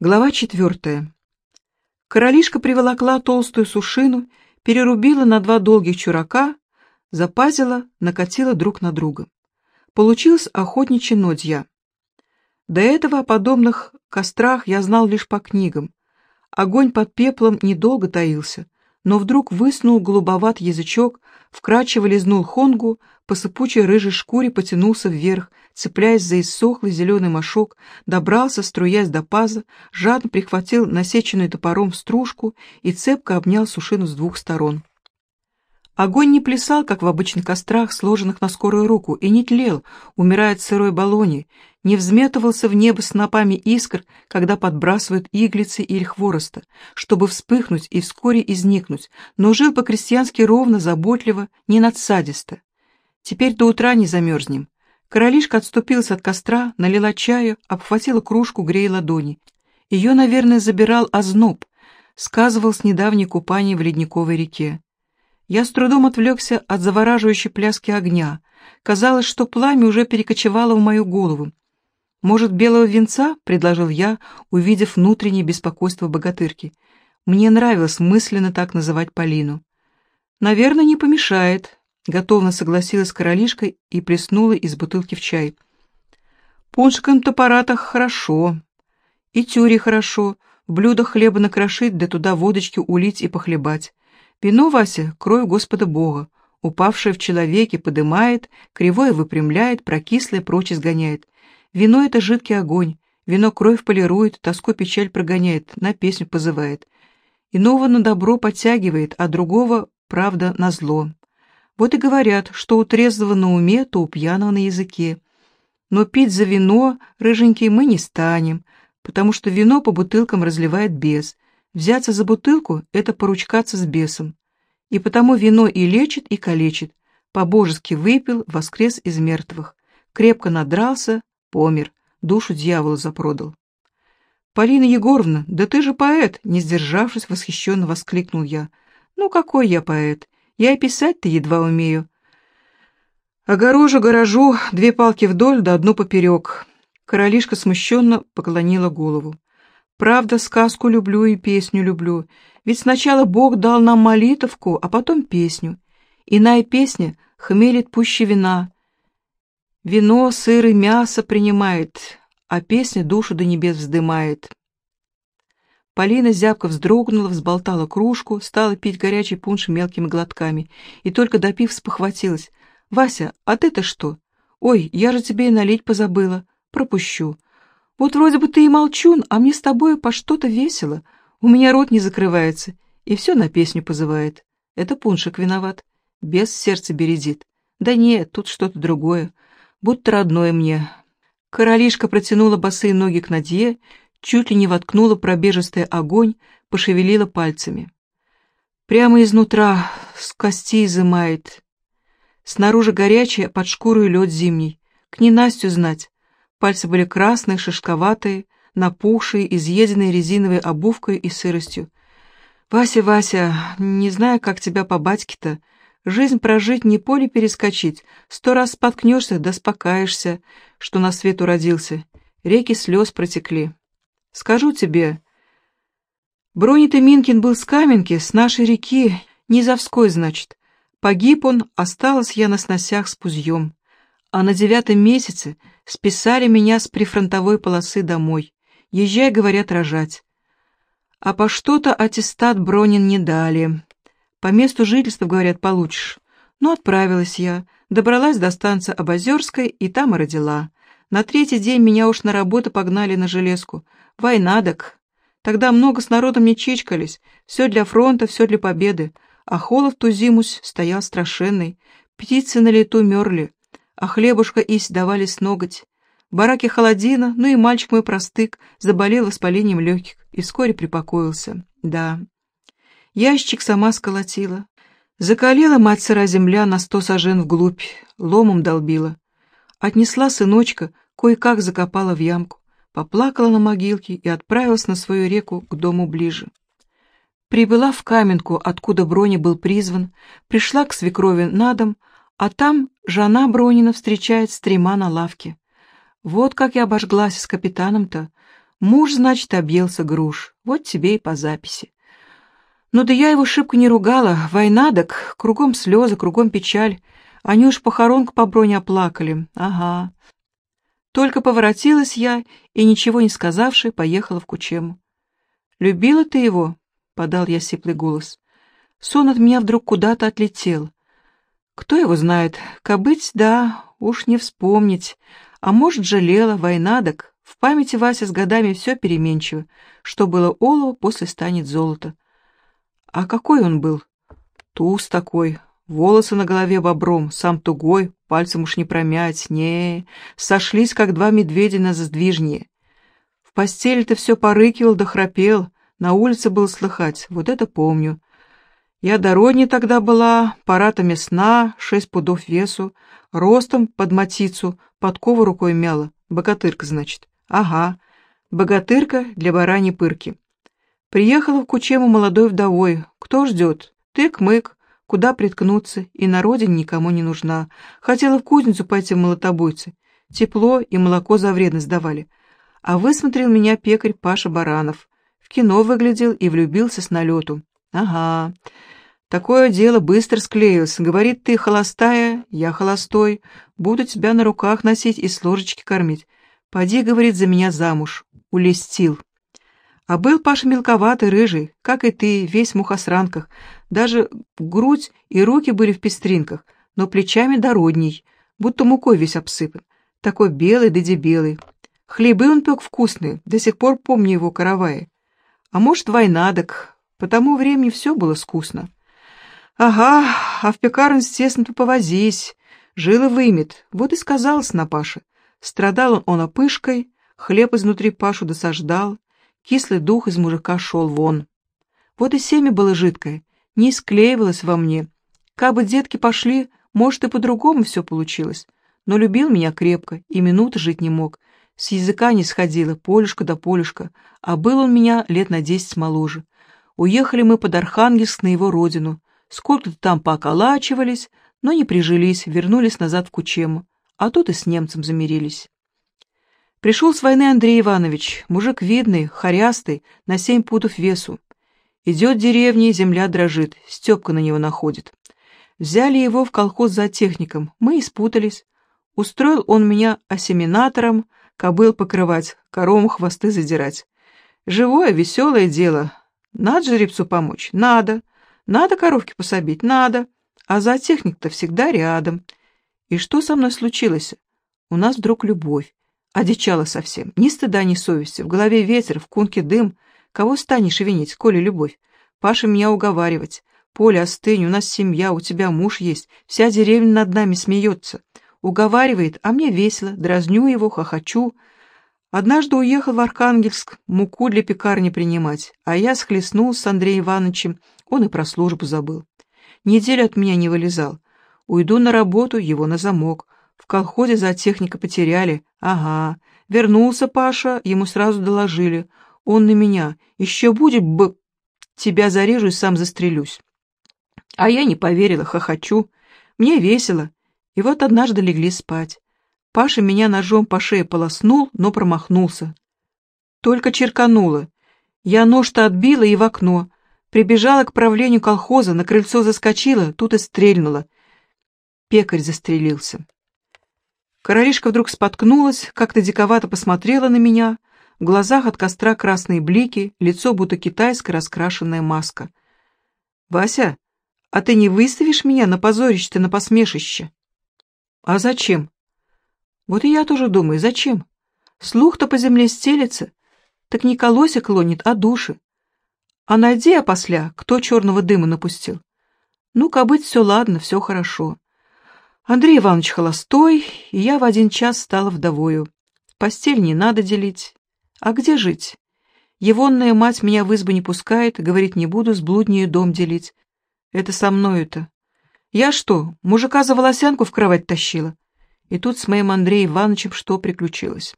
Глава четвертая. Королишка приволокла толстую сушину, перерубила на два долгих чурака, запазила, накатила друг на друга. Получилось охотничье нодья. До этого о подобных кострах я знал лишь по книгам. Огонь под пеплом недолго таился, но вдруг высунул голубоват язычок, вкрадчиво лизнул хонгу, по сыпучей рыжей шкуре потянулся вверх, цепляясь за иссохлый зеленый мошок, добрался, струясь до паза, жадно прихватил насеченную топором стружку и цепко обнял сушину с двух сторон. Огонь не плясал, как в обычных кострах, сложенных на скорую руку, и не тлел, умирая от сырой баллоне, не взметывался в небо снопами искр, когда подбрасывают иглицы или хвороста, чтобы вспыхнуть и вскоре изникнуть, но жил по-крестьянски ровно, заботливо, не надсадисто. Теперь до утра не замерзнем. Королишка отступилась от костра, налила чаю, обхватила кружку, грея ладони. Ее, наверное, забирал озноб, сказывал с недавней купания в ледниковой реке. Я с трудом отвлекся от завораживающей пляски огня. Казалось, что пламя уже перекочевало в мою голову. «Может, белого венца?» — предложил я, увидев внутреннее беспокойство богатырки. Мне нравилось мысленно так называть Полину. «Наверное, не помешает», — готовно согласилась королишка и плеснула из бутылки в чай. «Пуншиком-то паратах хорошо. И тюре хорошо. В блюдах хлеба накрошить, да туда водочки улить и похлебать. Вино, Вася, кровь Господа Бога, упавшее в человеке подымает, кривое выпрямляет, прокислое прочь изгоняет. Вино — это жидкий огонь, вино кровь полирует, тоску печаль прогоняет, на песню позывает. Иного на добро подтягивает, а другого, правда, на зло. Вот и говорят, что у трезвого на уме, то у пьяного на языке. Но пить за вино, рыженький, мы не станем, потому что вино по бутылкам разливает бес, Взяться за бутылку — это поручкаться с бесом. И потому вино и лечит, и калечит. По-божески выпил, воскрес из мертвых. Крепко надрался, помер, душу дьяволу запродал. «Полина Егоровна, да ты же поэт!» — не сдержавшись, восхищенно воскликнул я. «Ну какой я поэт? Я и писать-то едва умею». «Огорожу, гаражу, две палки вдоль да одну поперек». Королишка смущенно поклонила голову. Правда, сказку люблю и песню люблю. Ведь сначала Бог дал нам молитовку, а потом песню. Иная песня хмелит пуще вина. Вино, сыр и мясо принимает, а песня душу до небес вздымает. Полина зябко вздрогнула, взболтала кружку, стала пить горячий пунш мелкими глотками и только допив спохватилась. «Вася, а ты-то что? Ой, я же тебе и налить позабыла. Пропущу. Вот вроде бы ты и молчун, а мне с тобой по что-то весело. У меня рот не закрывается, и все на песню позывает. Это Пуншик виноват. Без сердца бередит. Да нет, тут что-то другое. Будто родное мне. Королишка протянула босые ноги к Надье, чуть ли не воткнула пробежистый огонь, пошевелила пальцами. Прямо изнутра, с кости изымает. Снаружи горячее, под шкурой лед зимний. К ненастью знать. Пальцы были красные, шишковатые, напухшие, изъеденные резиновой обувкой и сыростью. «Вася, Вася, не знаю, как тебя по батьке-то. Жизнь прожить, не поле перескочить. Сто раз споткнешься, да спокаешься, что на свет уродился. Реки слез протекли. Скажу тебе, Бронитый Минкин был с Каменки, с нашей реки, Низовской, значит. Погиб он, осталась я на сносях с пузьем. А на девятом месяце Списали меня с прифронтовой полосы домой. Езжай, говорят, рожать. А по что-то аттестат Бронин не дали. По месту жительства, говорят, получишь. Ну, отправилась я, добралась до станции Обозерской и там и родила. На третий день меня уж на работу погнали на железку. Война так. Тогда много с народом не чичкались. Все для фронта, все для победы. А холод ту зимусь стоял страшенный. Птицы на лету мерли а хлебушка исть давали с ноготь. бараке холодина, ну и мальчик мой простык, заболел воспалением легких и вскоре припокоился. Да, ящик сама сколотила. Закалила мать сыра земля на сто сажен вглубь, ломом долбила. Отнесла сыночка, кое-как закопала в ямку, поплакала на могилке и отправилась на свою реку к дому ближе. Прибыла в Каменку, откуда Броня был призван, пришла к свекрови на дом, а там жена Бронина встречает стрима на лавке. Вот как я обожглась с капитаном-то. Муж, значит, объелся груш. Вот тебе и по записи. Ну да я его шибко не ругала. Война, так кругом слезы, кругом печаль. Они уж похоронку по броне оплакали. Ага. Только поворотилась я и, ничего не сказавши, поехала в Кучему. «Любила ты его?» — подал я сиплый голос. Сон от меня вдруг куда-то отлетел. Кто его знает, кобыть, да, уж не вспомнить. А может, жалела, война, так в памяти Вася с годами все переменчиво. Что было олово, после станет золото. А какой он был? Туз такой, волосы на голове бобром, сам тугой, пальцем уж не промять, не, сошлись, как два медведя на заздвижнее. В постели ты все порыкивал да храпел, на улице был слыхать, вот это помню. Я дородней тогда была, парата мясна, шесть пудов весу, ростом под матицу, подкову рукой мяла. Богатырка, значит. Ага, богатырка для бараньей пырки. Приехала в Кучему молодой вдовой. Кто ждет? Тык-мык, куда приткнуться, и на родине никому не нужна. Хотела в кузницу пойти в молотобойцы. Тепло и молоко за вредность давали. А высмотрел меня пекарь Паша Баранов. В кино выглядел и влюбился с налету. Ага, Такое дело быстро склеилось. Говорит, ты холостая, я холостой. Буду тебя на руках носить и с ложечки кормить. Поди, говорит, за меня замуж. Улестил. А был Паша мелковатый, рыжий, как и ты, весь в мухосранках. Даже грудь и руки были в пестринках, но плечами дородней, будто мукой весь обсыпан. Такой белый да дебелый. Хлебы он пек вкусные, до сих пор помню его караваи. А может, война, так по тому времени все было скучно. Ага, а в пекарне, естественно, повозись. Жила вымет, вот и сказалось на Паше. Страдал он опышкой, хлеб изнутри Пашу досаждал, кислый дух из мужика шел вон. Вот и семя было жидкое, не склеивалось во мне. Кабы детки пошли, может, и по-другому все получилось. Но любил меня крепко, и минуты жить не мог. С языка не сходило, полюшка да полюшка, а был он меня лет на десять моложе. Уехали мы под Архангельск на его родину, Сколько-то там пооколачивались, но не прижились, вернулись назад в Кучему, а тут и с немцем замирились. Пришел с войны Андрей Иванович, мужик видный, хорястый, на семь путов весу. Идет деревня, земля дрожит, Степка на него находит. Взяли его в колхоз за техником, мы испутались. Устроил он меня осеминатором, кобыл покрывать, коровам хвосты задирать. Живое, веселое дело. Надо жеребцу помочь? Надо. Надо коровки пособить? Надо. А зоотехник-то всегда рядом. И что со мной случилось? У нас вдруг любовь. Одичала совсем. Ни стыда, ни совести. В голове ветер, в кунке дым. Кого станешь винить, коли любовь? Паша меня уговаривать. Поля, остынь, у нас семья, у тебя муж есть. Вся деревня над нами смеется. Уговаривает, а мне весело. Дразню его, хохочу. Однажды уехал в Архангельск муку для пекарни принимать, а я схлестнулся с Андреем Ивановичем, он и про службу забыл. Неделю от меня не вылезал. Уйду на работу, его на замок. В колхозе за техника потеряли. Ага. Вернулся Паша, ему сразу доложили. Он на меня. Еще будет б... Тебя зарежу и сам застрелюсь. А я не поверила, хохочу. Мне весело. И вот однажды легли спать. Паша меня ножом по шее полоснул, но промахнулся. Только черкануло. Я нож-то отбила и в окно. Прибежала к правлению колхоза, на крыльцо заскочила, тут и стрельнула. Пекарь застрелился. Королишка вдруг споткнулась, как-то диковато посмотрела на меня, в глазах от костра красные блики, лицо будто китайская раскрашенная маска. «Вася, а ты не выставишь меня на позорище-то, на посмешище?» «А зачем?» «Вот и я тоже думаю, зачем? Слух-то по земле стелется, так не колосик клонит, а души. А найди опосля, кто черного дыма напустил. Ну, кобыть все ладно, все хорошо. Андрей Иванович холостой, и я в один час стала вдовою. Постель не надо делить. А где жить? Егонная мать меня в избу не пускает, говорит, не буду с блуднею дом делить. Это со мною-то. Я что, мужика за волосянку в кровать тащила? И тут с моим Андреем Ивановичем что приключилось?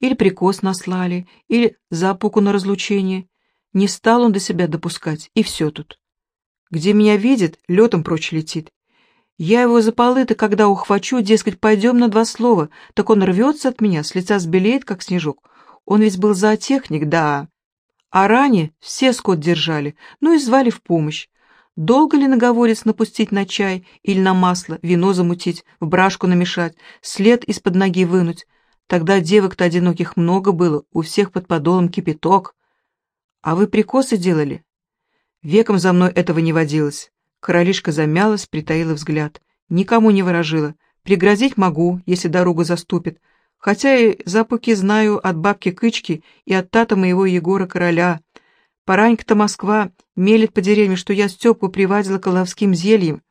Или прикос наслали, или запуку на разлучение, не стал он до себя допускать, и все тут. Где меня видит, летом прочь летит. Я его за полы-то, когда ухвачу, дескать, пойдем на два слова, так он рвется от меня, с лица сбелеет, как снежок. Он ведь был зоотехник, да. А ранее все скот держали, ну и звали в помощь. Долго ли наговорец напустить на чай или на масло, вино замутить, в брашку намешать, след из-под ноги вынуть? Тогда девок-то одиноких много было, у всех под подолом кипяток. А вы прикосы делали? Веком за мной этого не водилось. Королишка замялась, притаила взгляд. Никому не выражила. Пригрозить могу, если дорогу заступит. Хотя и запуки знаю от бабки Кычки и от тата моего Егора Короля. Паранька-то Москва мелет по деревне, что я Степку привадила коловским зельем.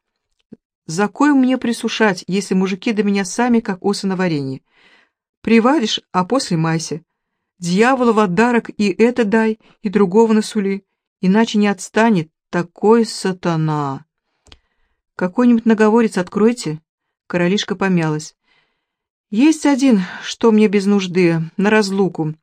За кое мне присушать, если мужики до меня сами, как осы на варенье? Привадишь, а после майся. Дьяволу в отдарок и это дай, и другого насули. Иначе не отстанет такой сатана. Какой-нибудь наговорец откройте. Королишка помялась. Есть один, что мне без нужды, на разлуку.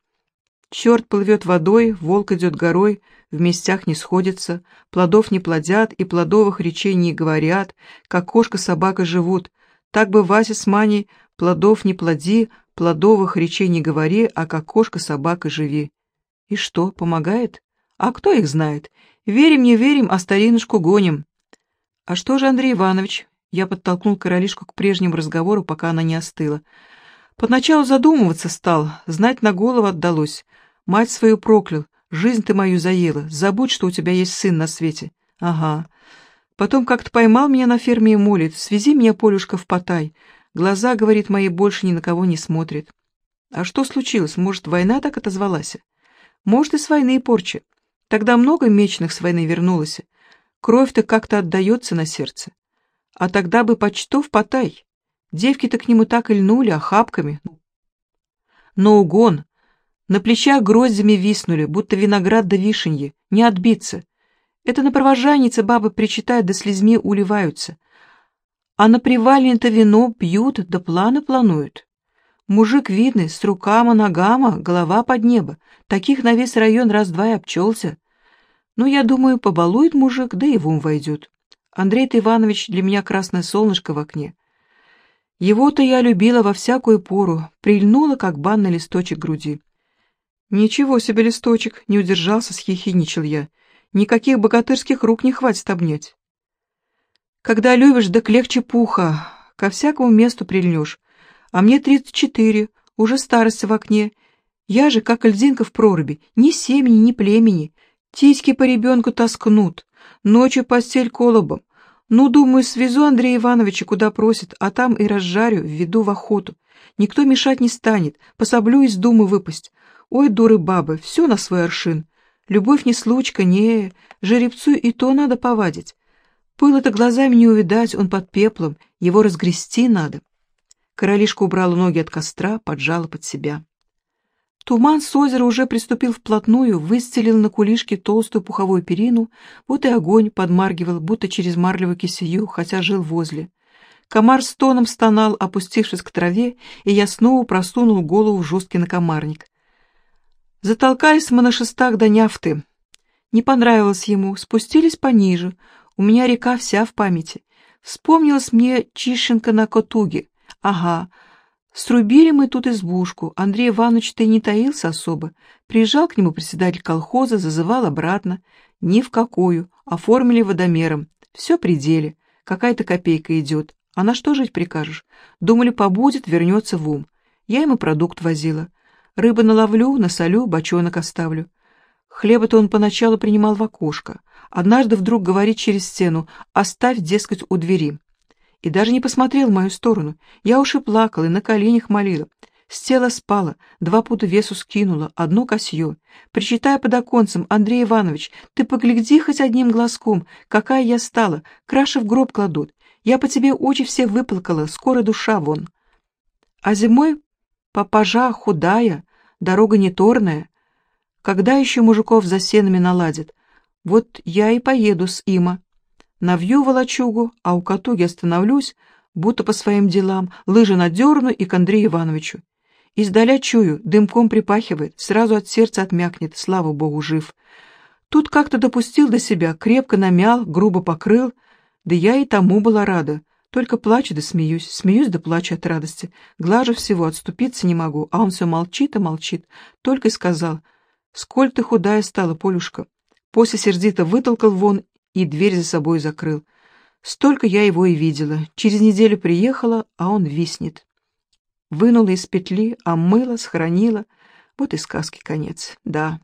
Черт плывет водой, волк идет горой, в местях не сходятся, плодов не плодят и плодовых речей не говорят, как кошка-собака живут. Так бы Вася с Маней плодов не плоди, плодовых речей не говори, а как кошка-собака живи. И что, помогает? А кто их знает? Верим, не верим, а старинушку гоним. А что же, Андрей Иванович? Я подтолкнул королишку к прежнему разговору, пока она не остыла. Поначалу задумываться стал, знать на голову отдалось. Мать свою проклял, жизнь ты мою заела, забудь, что у тебя есть сын на свете. Ага. Потом как-то поймал меня на ферме и молит, свези меня, Полюшка, в Потай. Глаза, говорит, мои больше ни на кого не смотрят. А что случилось? Может, война так отозвалась? Может, и с войны и порча. Тогда много мечных с войны вернулось. Кровь-то как-то отдается на сердце. А тогда бы почтов потай. Девки-то к нему так и льнули, охапками. Но угон, на плечах гроздями виснули, будто виноград да вишенье. Не отбиться. Это на провожанице бабы причитают да слезми уливаются. А на привальне-то вино пьют да планы плануют. Мужик видный, с рукама, ногама, голова под небо. Таких на весь район раз-два и обчелся. Ну, я думаю, побалует мужик, да и в ум войдет. Андрей-то Иванович для меня красное солнышко в окне. Его-то я любила во всякую пору, прильнула, как банный листочек груди. «Ничего себе листочек!» — не удержался, схихиничал я. «Никаких богатырских рук не хватит обнять». «Когда любишь, да легче пуха, ко всякому месту прильнешь. А мне тридцать четыре, уже старость в окне. Я же, как льдинка в проруби, ни семени, ни племени. Тиськи по ребенку тоскнут, ночью постель колобом. Ну, думаю, свезу Андрея Ивановича куда просит, а там и разжарю, введу в охоту. Никто мешать не станет, пособлю из думы выпасть. Ой, дуры бабы, все на свой аршин. Любовь не случка, не, жеребцу и то надо повадить. Пыл это глазами не увидать, он под пеплом, его разгрести надо. Королишка убрала ноги от костра, поджала под себя. Туман с озера уже приступил вплотную, выстелил на кулишке толстую пуховую перину, вот и огонь подмаргивал, будто через марлевую кисею, хотя жил возле. Комар с тоном стонал, опустившись к траве, и я снова просунул голову в жесткий накомарник. Затолкались мы на шестах до няфты. Не понравилось ему, спустились пониже. У меня река вся в памяти. Вспомнилась мне Чищенко на Котуге. Ага, срубили мы тут избушку. Андрей Иванович-то не таился особо. Приезжал к нему председатель колхоза, зазывал обратно. Ни в какую. Оформили водомером. Все при деле. Какая-то копейка идет. А на что жить прикажешь? Думали, побудет, вернется в ум. Я ему продукт возила. Рыбы наловлю, насолю, бочонок оставлю. Хлеба-то он поначалу принимал в окошко. Однажды вдруг говорит через стену «оставь, дескать, у двери». И даже не посмотрел в мою сторону. Я уж и плакала, и на коленях молила. С тела спала, два пуда весу скинула, одно косье. Причитая под оконцем, Андрей Иванович, ты погляди хоть одним глазком, какая я стала, краши в гроб кладут. Я по тебе очи все выплакала, скоро душа вон. А зимой попажа худая, дорога не торная. Когда еще мужиков за сенами наладят? Вот я и поеду с има. Навью волочугу, а у Катуги остановлюсь, будто по своим делам, лыжи надерну и к Андрею Ивановичу. Издаля чую, дымком припахивает, сразу от сердца отмякнет, слава богу, жив. Тут как-то допустил до себя, крепко намял, грубо покрыл, да я и тому была рада. Только плачу да смеюсь, смеюсь да плачу от радости. Глажу всего, отступиться не могу, а он все молчит и молчит. Только и сказал, «Сколь ты худая стала, Полюшка». После сердито вытолкал вон и дверь за собой закрыл. Столько я его и видела. Через неделю приехала, а он виснет. Вынула из петли, омыла, схоронила. Вот и сказки конец, да.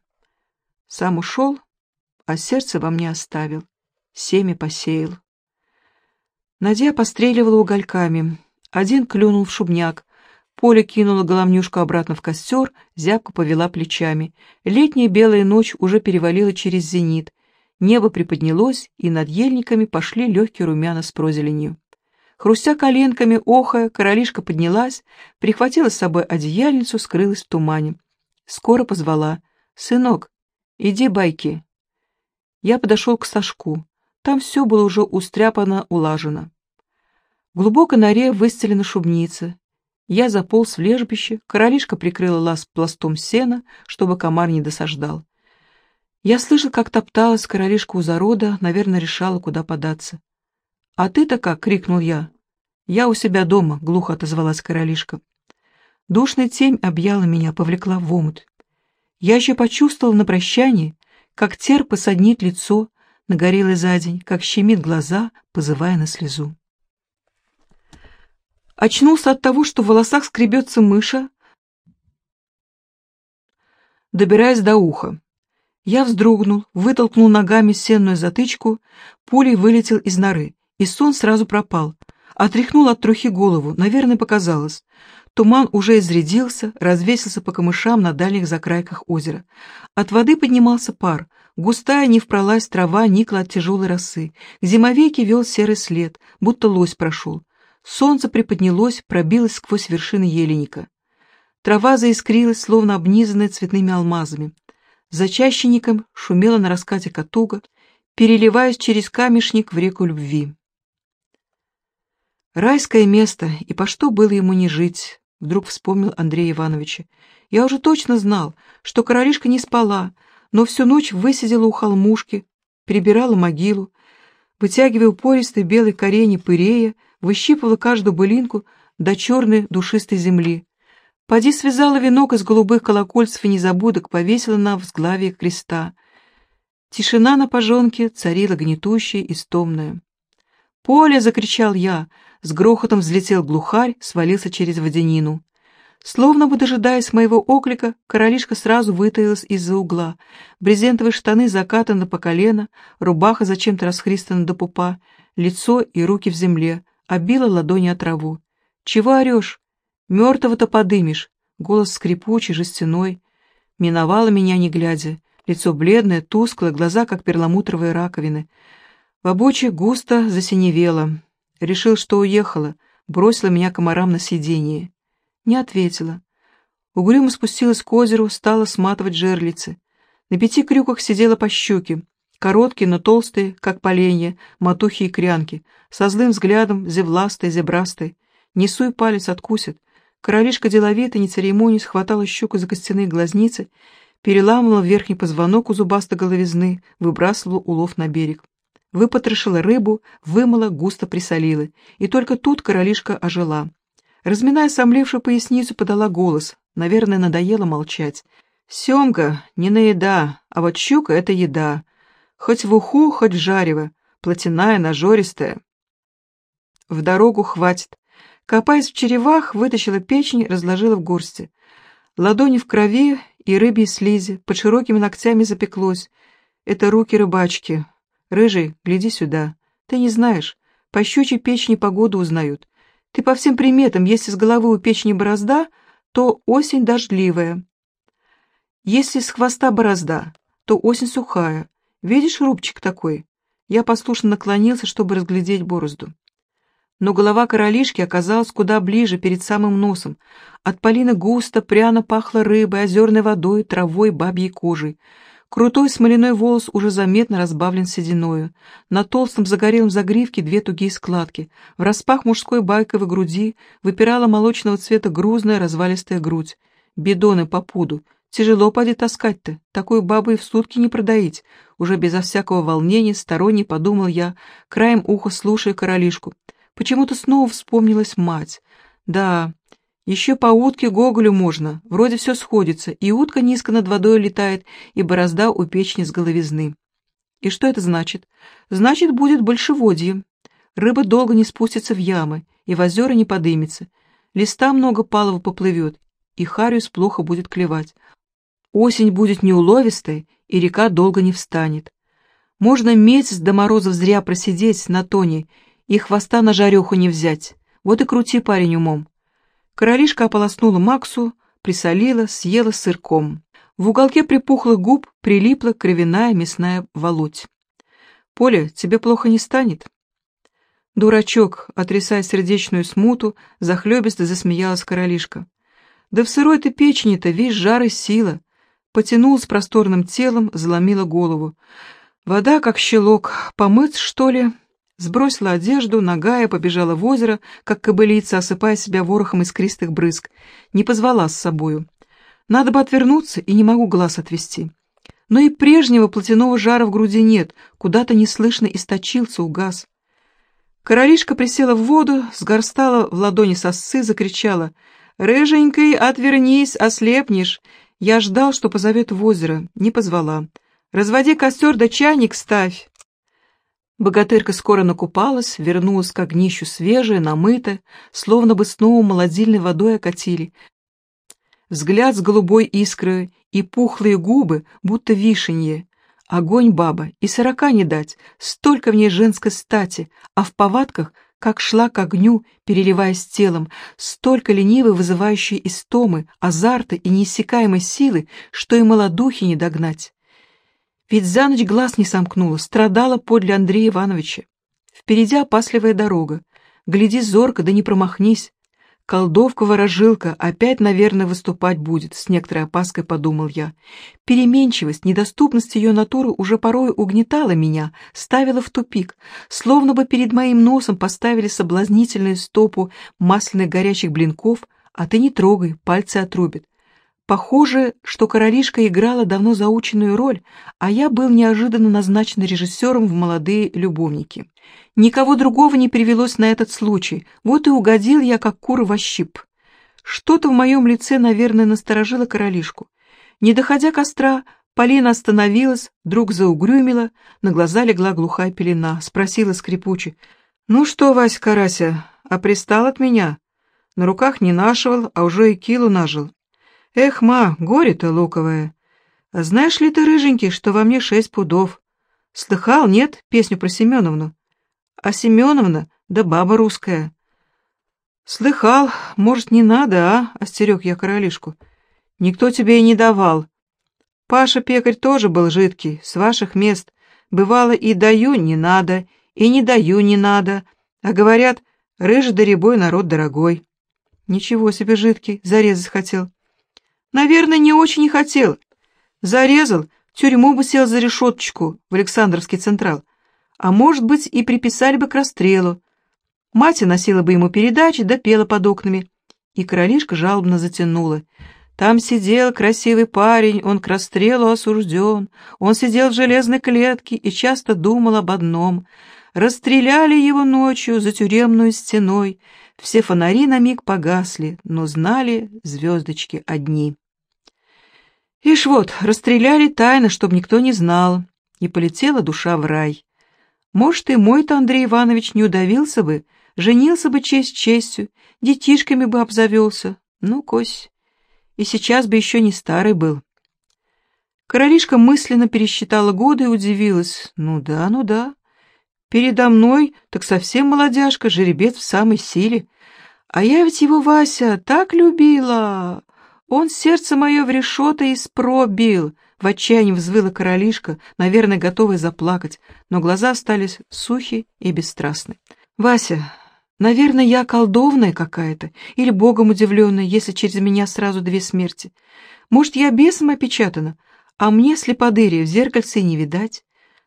Сам ушел, а сердце во мне оставил, семя посеял. Надя постреливала угольками. Один клюнул в шубняк. Поля кинула головнюшку обратно в костер, зябко повела плечами. Летняя белая ночь уже перевалила через зенит. Небо приподнялось, и над ельниками пошли легкие румяна с прозеленью. Хрустя коленками, охая, королишка поднялась, прихватила с собой одеяльницу, скрылась в тумане. Скоро позвала. «Сынок, иди байки». Я подошел к Сашку. Там все было уже устряпано, улажено. В глубокой норе выстелена шубница. Я заполз в лежбище, королишка прикрыла лаз пластом сена, чтобы комар не досаждал. Я слышал, как топталась королишка у зарода, наверное, решала, куда податься. «А ты-то как?» — крикнул я. «Я у себя дома», — глухо отозвалась королишка. Душная тень объяла меня, повлекла в омут. Я еще почувствовал на прощании, как тер посаднит лицо, нагорелый за день, как щемит глаза, позывая на слезу. Очнулся от того, что в волосах скребется мыша, добираясь до уха. Я вздрогнул, вытолкнул ногами сенную затычку, пулей вылетел из норы, и сон сразу пропал. Отряхнул от трухи голову, наверное, показалось. Туман уже изрядился, развесился по камышам на дальних закрайках озера. От воды поднимался пар. Густая не впролазь трава никла от тяжелой росы. К зимовейке вел серый след, будто лось прошел. Солнце приподнялось, пробилось сквозь вершины еленика. Трава заискрилась, словно обнизанная цветными алмазами. За чащенником шумела на раскате катуга, переливаясь через камешник в реку любви. Райское место, и по что было ему не жить, вдруг вспомнил Андрей Иванович. Я уже точно знал, что королишка не спала, но всю ночь высидела у холмушки, прибирала могилу, вытягивая упористые белые корени пырея, выщипывала каждую былинку до черной душистой земли. Поди связала венок из голубых колокольцев и незабудок, повесила на взглавие креста. Тишина на пожонке царила гнетущая и стомная. «Поле!» — закричал я, с грохотом взлетел глухарь, свалился через водянину. Словно бы дожидаясь моего оклика, королишка сразу вытаилась из-за угла. Брезентовые штаны закатаны по колено, рубаха зачем-то расхристана до пупа, лицо и руки в земле, обила ладони от траву. «Чего орешь? Мертвого-то подымешь!» Голос скрипучий, жестяной. Миновала меня, не глядя. Лицо бледное, тусклое, глаза, как перламутровые раковины. В обоче густо засиневело. Решил, что уехала, бросила меня комарам на сиденье. Не ответила. Угрюмо спустилась к озеру, стала сматывать жерлицы. На пяти крюках сидела по щуке, короткие, но толстые, как поленья, матухи и крянки, со злым взглядом, зевластой, зебрастой. Несу и палец откусит. Королишка деловито, не церемонясь, хватала щуку за костяные глазницы, переламывала верхний позвонок у зубастой головизны, выбрасывала улов на берег выпотрошила рыбу, вымыла, густо присолила. И только тут королишка ожила. Разминая сомлевшую поясницу, подала голос. Наверное, надоело молчать. «Семга не на еда, а вот щука — это еда. Хоть в уху, хоть жарево, плотяная, нажористая. В дорогу хватит. Копаясь в черевах, вытащила печень, разложила в горсти. Ладони в крови и рыбьей слизи, под широкими ногтями запеклось. Это руки рыбачки, «Рыжий, гляди сюда. Ты не знаешь, по щучьей печени погоду узнают. Ты по всем приметам, если с головы у печени борозда, то осень дождливая. Если с хвоста борозда, то осень сухая. Видишь рубчик такой?» Я послушно наклонился, чтобы разглядеть борозду. Но голова королишки оказалась куда ближе, перед самым носом. От полины густо, пряно пахло рыбой, озерной водой, травой, бабьей кожей. Крутой смоляной волос уже заметно разбавлен сединою. На толстом загорелом загривке две тугие складки. В распах мужской байковой груди выпирала молочного цвета грузная развалистая грудь. Бидоны по пуду. Тяжело поди таскать-то, такую бабу и в сутки не продоить. Уже безо всякого волнения, сторонне подумал я, краем уха слушая королишку. Почему-то снова вспомнилась мать. Да, еще по утке Гоголю можно, вроде все сходится, и утка низко над водой летает, и борозда у печни с головизны. И что это значит? Значит, будет большеводье. Рыба долго не спустится в ямы, и в озера не подымется. Листа много палого поплывет, и Хариус плохо будет клевать. Осень будет неуловистой, и река долго не встанет. Можно месяц до морозов зря просидеть на тоне, и хвоста на жареху не взять. Вот и крути парень умом. Королишка ополоснула Максу, присолила, съела с сырком. В уголке припухлых губ прилипла кровяная мясная волоть. «Поля, тебе плохо не станет?» «Дурачок», отрисая сердечную смуту, захлебисто засмеялась королишка. «Да в сырой ты печени-то весь жар и сила!» Потянулась просторным телом, заломила голову. Вода, как щелок, помыть, что ли? Сбросила одежду, нагая, побежала в озеро, как кобылица, осыпая себя ворохом искристых брызг. Не позвала с собою. Надо бы отвернуться, и не могу глаз отвести. Но и прежнего плотяного жара в груди нет, куда-то неслышно источился, угас. Королишка присела в воду, сгорстала в ладони сосцы, закричала. «Рыженькой, отвернись, ослепнешь!» Я ждал, что позовет в озеро, не позвала. «Разводи костер да чайник ставь!» Богатырка скоро накупалась, вернулась к огнищу свежая, намытая, словно бы снова молодильной водой окатили. Взгляд с голубой искрой и пухлые губы, будто вишенье. Огонь баба, и сорока не дать, столько в ней женской стати, а в повадках, как шла к огню, переливаясь телом, столько ленивой вызывающей истомы, азарта и неиссякаемой силы, что и молодухи не догнать. Ведь за ночь глаз не сомкнула, страдала подле Андрея Ивановича. Впереди опасливая дорога. Гляди зорко, да не промахнись. Колдовка-ворожилка опять, наверное, выступать будет, с некоторой опаской подумал я. Переменчивость, недоступность ее натуры уже порой угнетала меня, ставила в тупик, словно бы перед моим носом поставили соблазнительную стопу масляных горячих блинков, а ты не трогай, пальцы отрубят. Похоже, что королишка играла давно заученную роль, а я был неожиданно назначен режиссером в «Молодые любовники». Никого другого не привелось на этот случай, вот и угодил я, как кур во щип. Что-то в моем лице, наверное, насторожило королишку. Не доходя костра, Полина остановилась, вдруг заугрюмила, на глаза легла глухая пелена, спросила скрипуче. «Ну что, Вась Карася, а пристал от меня? На руках не нашивал, а уже и килу нажил. Эх, ма, горе-то луковое. А знаешь ли ты, рыженький, что во мне шесть пудов? Слыхал, нет, песню про Семеновну? А Семеновна, да баба русская. Слыхал, может, не надо, а? Остерег я королишку. Никто тебе и не давал. Паша пекарь тоже был жидкий, с ваших мест. Бывало, и даю не надо, и не даю не надо. А говорят, рыжий да рябой народ дорогой. Ничего себе жидкий, зарезать хотел. Наверное, не очень и хотел. Зарезал, тюрьму бы сел за решеточку в Александровский Централ. А может быть, и приписали бы к расстрелу. Мать носила бы ему передачи, да пела под окнами. И королишка жалобно затянула. Там сидел красивый парень, он к расстрелу осужден. Он сидел в железной клетке и часто думал об одном. Расстреляли его ночью за тюремную стеной. Все фонари на миг погасли, но знали звездочки одни. Ишь вот, расстреляли тайно, чтобы никто не знал, и полетела душа в рай. Может, и мой-то Андрей Иванович не удавился бы, женился бы честь честью, детишками бы обзавелся. Ну, Кось, и сейчас бы еще не старый был. Королишка мысленно пересчитала годы и удивилась. Ну да, ну да. Передо мной так совсем молодяжка, жеребец в самой силе. А я ведь его, Вася, так любила. Он сердце мое в решето испробил. В отчаянии взвыла королишка, наверное, готовая заплакать, но глаза остались сухи и бесстрастны. «Вася, наверное, я колдовная какая-то, или богом удивленная, если через меня сразу две смерти. Может, я бесом опечатана, а мне слеподырие в зеркальце не видать?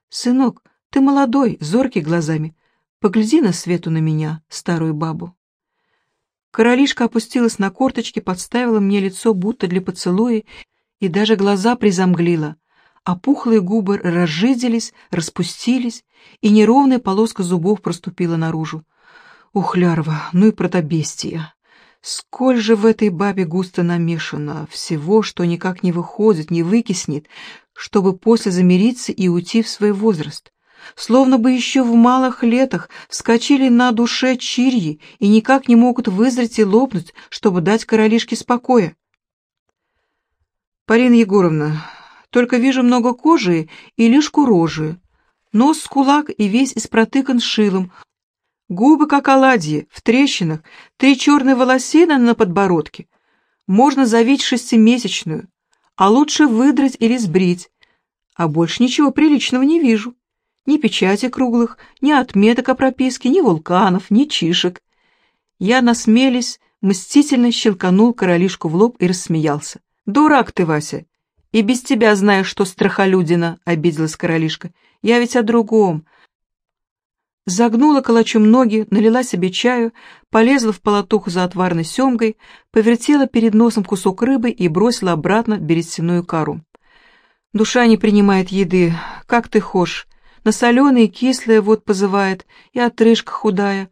Сынок, ты молодой, зоркий глазами. Погляди на свету на меня, старую бабу». Королишка опустилась на корточки, подставила мне лицо будто для поцелуя и даже глаза призамглила, а пухлые губы разжиделись, распустились, и неровная полоска зубов проступила наружу. Ух, лярва, ну и протобестия. Сколь же в этой бабе густо намешано всего, что никак не выходит, не выкиснет, чтобы после замириться и уйти в свой возраст. Словно бы еще в малых летах вскочили на душе чирьи и никак не могут вызреть и лопнуть, чтобы дать королишке спокоя. Парина Егоровна, только вижу много кожи и лишку рожи. Нос с кулак и весь испротыкан шилом, Губы, как оладьи, в трещинах, три черные волосины на подбородке. Можно завить шестимесячную, а лучше выдрать или сбрить. А больше ничего приличного не вижу. Ни печати круглых, ни отметок о прописке, ни вулканов, ни чишек. Я насмелись, мстительно щелканул королишку в лоб и рассмеялся. «Дурак ты, Вася! И без тебя знаешь, что страхолюдина!» — обиделась королишка. «Я ведь о другом, Загнула калачом ноги, налила себе чаю, полезла в полотуху за отварной семгой, повертела перед носом кусок рыбы и бросила обратно берестяную кару. Душа не принимает еды, как ты хошь. На соленое и кислое вот позывает, и отрыжка худая.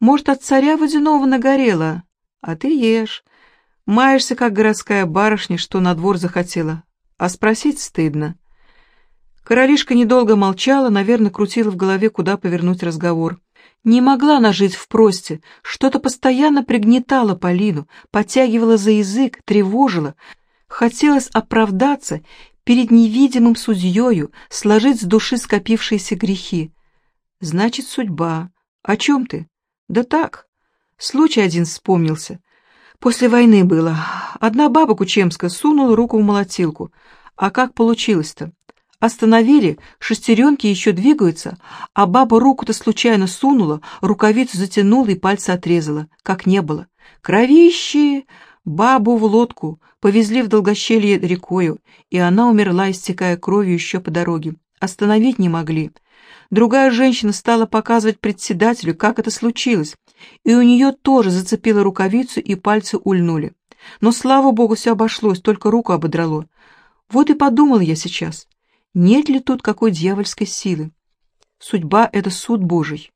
Может, от царя водяного нагорела, а ты ешь. Маешься, как городская барышня, что на двор захотела. А спросить стыдно. Королишка недолго молчала, наверное, крутила в голове, куда повернуть разговор. Не могла она жить в просте, что-то постоянно пригнетало Полину, подтягивало за язык, тревожило. Хотелось оправдаться перед невидимым судьею, сложить с души скопившиеся грехи. Значит, судьба. О чем ты? Да так. Случай один вспомнился. После войны было. Одна баба кучемская сунула руку в молотилку. А как получилось-то? Остановили, шестеренки еще двигаются, а баба руку-то случайно сунула, рукавицу затянула и пальцы отрезала, как не было. Кровище! Бабу в лодку повезли в долгощелье рекою, и она умерла, истекая кровью еще по дороге. Остановить не могли. Другая женщина стала показывать председателю, как это случилось, и у нее тоже зацепила рукавицу, и пальцы ульнули. Но, слава богу, все обошлось, только руку ободрало. Вот и подумал я сейчас. Нет ли тут какой дьявольской силы? Судьба — это суд Божий.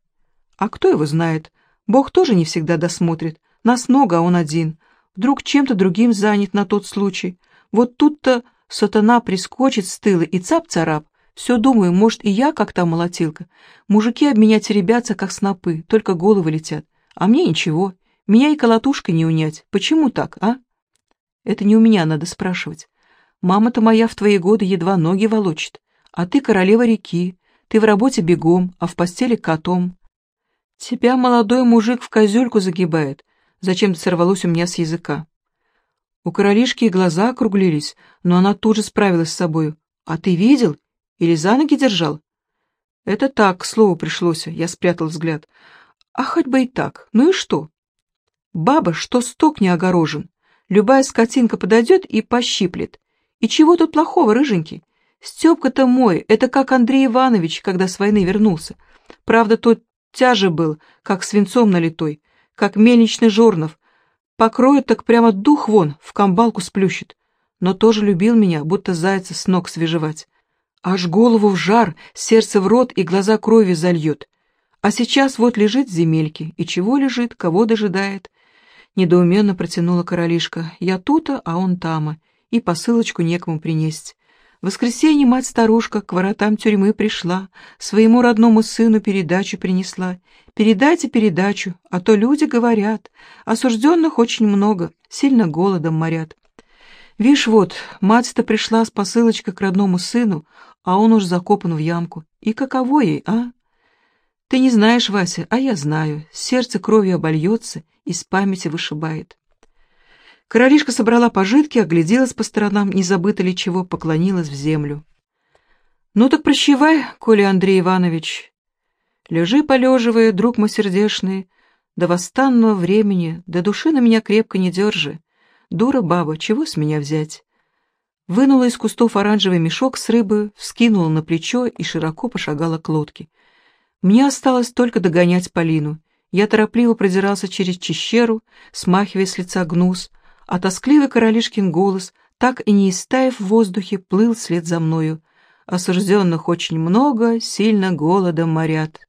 А кто его знает? Бог тоже не всегда досмотрит. Нас много, а он один. Вдруг чем-то другим занят на тот случай. Вот тут-то сатана прискочит с тыла и цап-царап. Все думаю, может, и я как та молотилка. Мужики об меня теребятся, как снопы, только головы летят. А мне ничего. Меня и колотушкой не унять. Почему так, а? Это не у меня надо спрашивать. Мама-то моя в твои годы едва ноги волочит, а ты королева реки, ты в работе бегом, а в постели котом. Тебя молодой мужик в козюльку загибает, зачем-то сорвалось у меня с языка. У королишки глаза округлились, но она тут же справилась с собою. А ты видел? Или за ноги держал? Это так, к слову пришлось, я спрятал взгляд. А хоть бы и так, ну и что? Баба, что сток не огорожен. Любая скотинка подойдет и пощиплет. И чего тут плохого, рыженький? Степка-то мой, это как Андрей Иванович, когда с войны вернулся. Правда, тот тяже был, как свинцом налитой, как мельничный жорнов. Покроет так прямо дух вон, в камбалку сплющит. Но тоже любил меня, будто зайца с ног свежевать. Аж голову в жар, сердце в рот и глаза крови зальет. А сейчас вот лежит в земельке, и чего лежит, кого дожидает. Недоуменно протянула королишка. Я тута, а он тама и посылочку некому принесть. В воскресенье мать-старушка к воротам тюрьмы пришла, своему родному сыну передачу принесла. Передайте передачу, а то люди говорят, осужденных очень много, сильно голодом морят. Вишь вот, мать-то пришла с посылочкой к родному сыну, а он уж закопан в ямку. И каково ей, а? Ты не знаешь, Вася, а я знаю. Сердце кровью обольется, из памяти вышибает. Королишка собрала пожитки, огляделась по сторонам, не забыто ли чего, поклонилась в землю. «Ну так прощевай, Коля Андрей Иванович. Лежи, полеживая, друг мой сердешный, до восстанного времени, до души на меня крепко не держи. Дура баба, чего с меня взять?» Вынула из кустов оранжевый мешок с рыбой, вскинула на плечо и широко пошагала к лодке. Мне осталось только догонять Полину. Я торопливо продирался через чещеру, смахивая с лица гнус, а тоскливый королишкин голос, так и не истаив в воздухе, плыл вслед за мною. Осужденных очень много, сильно голодом морят.